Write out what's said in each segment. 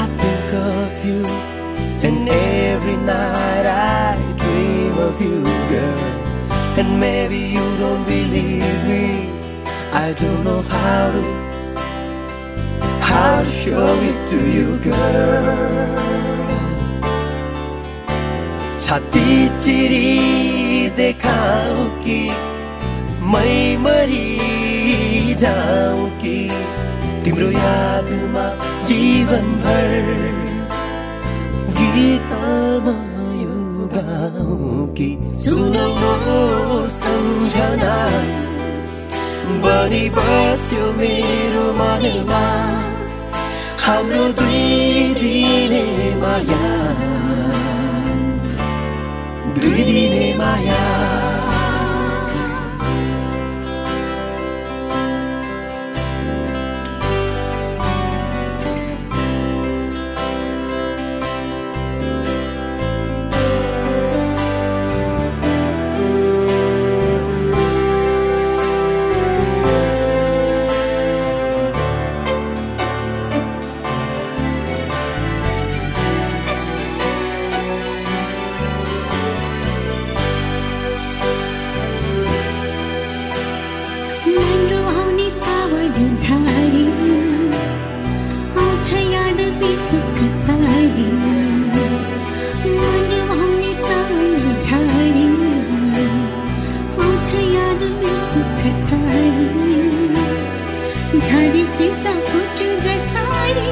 I think of you, and every night I dream of you, girl. And maybe you don't believe me. I don't know how to how to show it to you, girl. छाती चिरी देखाऊ कि मै मरी जाऊ कि तिम्रो यादमा जीवनभर गीतमा यो गाउँ कि सुनाउनु सम्झना। बनी बस्यो मेरो मनमा हाम्रो दुई झारी से सब फुट जसारी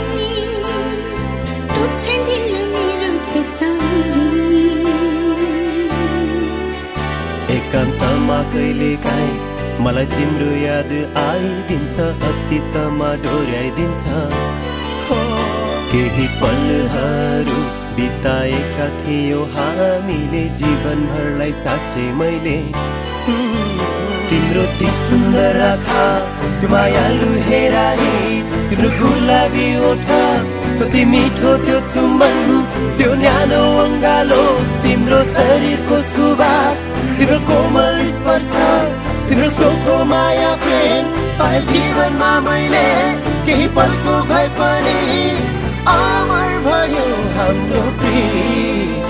टुट्छ दिल मेरो सारी एकान्तमा कहिले काहीँ मलाई तिम्रो याद आइदिन्छ अतीतमा डोर्याइदिन्छ केही पलहरू बिताएका थियौँ हामीले जीवनभरलाई साँच्चै मैले तिम्रो ती सुन्दर आँखा त्यो मायालु हेराई तिम्रो गुलाबी ओठा कति मिठो त्यो चुम्बन त्यो न्यानो अङ्गालो तिम्रो शरीरको सुवास तिम्रो कोमल स्पर्श तिम्रो चोखो माया प्रेम जीवनमा मैले केही पलको भए पनि। अमर भयो हाम्रो प्रेम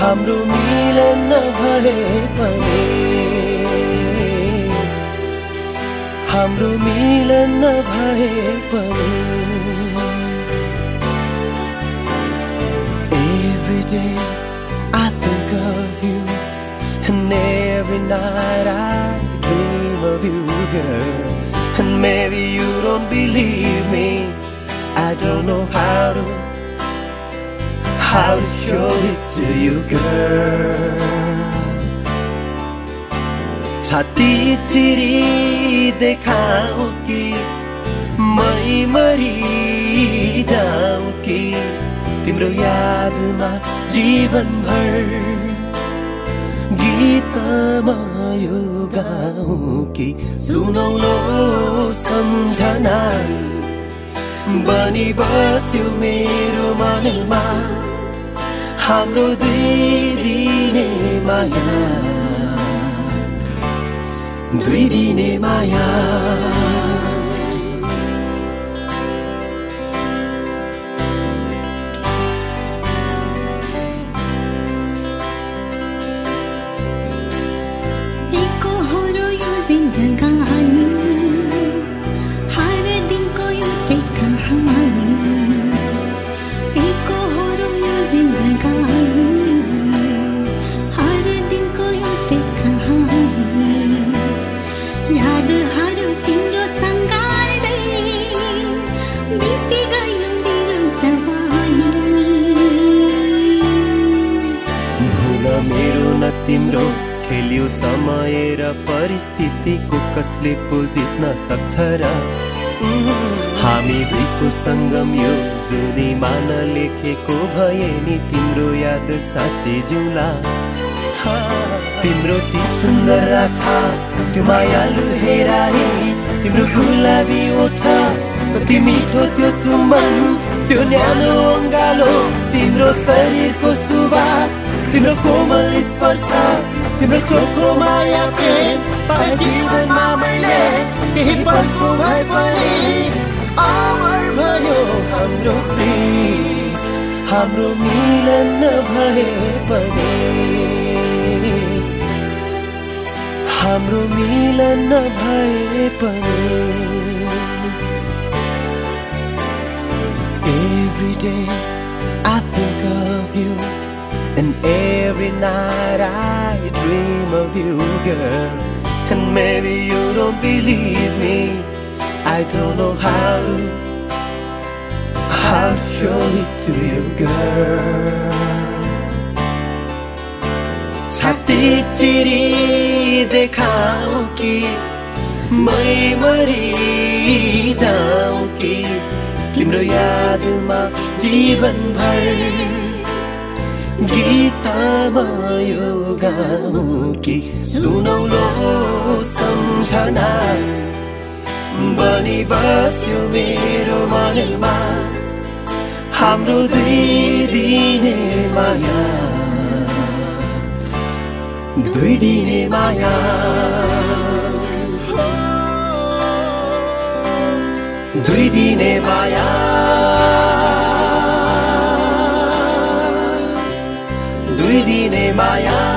हाम्रो मिलन नभए पनि। हाम्रो मिलन नभए पनि Every day I think of you And every night I dream of you, girl And maybe you don't believe me I don't know how to How to show it to you, girl छाती चिरी देखाऊ कि मै मरी जाऊ कि तिम्रो यादमा जीवनभर गीतमा यो गाउँ कि सुनौलो सम्झना। बनी बस्यो मेरो मनमा हाम्रो दुई माया। दुई दिने माया तिम्रो खेल्यो समय र परिस्थितिको कसले पो जित्न सक्छ र? हामी दुईको सङ्गम यो जुनीमा लेखेको भए नि तिम्रो याद साँच्चै जिउला। तिम्रो ती सुन्दर आँखा त्यो मायालु हेराई तिम्रो गुलाबी ओठा कति मिठो त्यो चुम्बन त्यो न्यानो अङ्गालो तिम्रो शरीरको सुवास। तिम्रो कोमल स्पर्श तिम्रो चोखो माया प्रेम पाए जीवनमा मैले केही पलको भए पनि अमर भयो हाम्रो प्रेम हाम्रो मिलन नभए पनि हाम्रो मिलन नभए पनि Every day I think And every night I dream of you, girl And maybe you don't believe me I don't know how How to show it to you, girl छाती चिरी देखाऊ कि मै मरि जाऊ कि तिम्रो यादमा जीवनभर गीतमा यो गाउँ कि सुनौलो सम्झना। बनी बस्यो मेरो मनमा हाम्रो दुई दिने माया। दुई दिने माया। दुई दिने माया। दिने माया